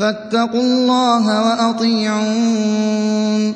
فاتقوا الله وأطيعون.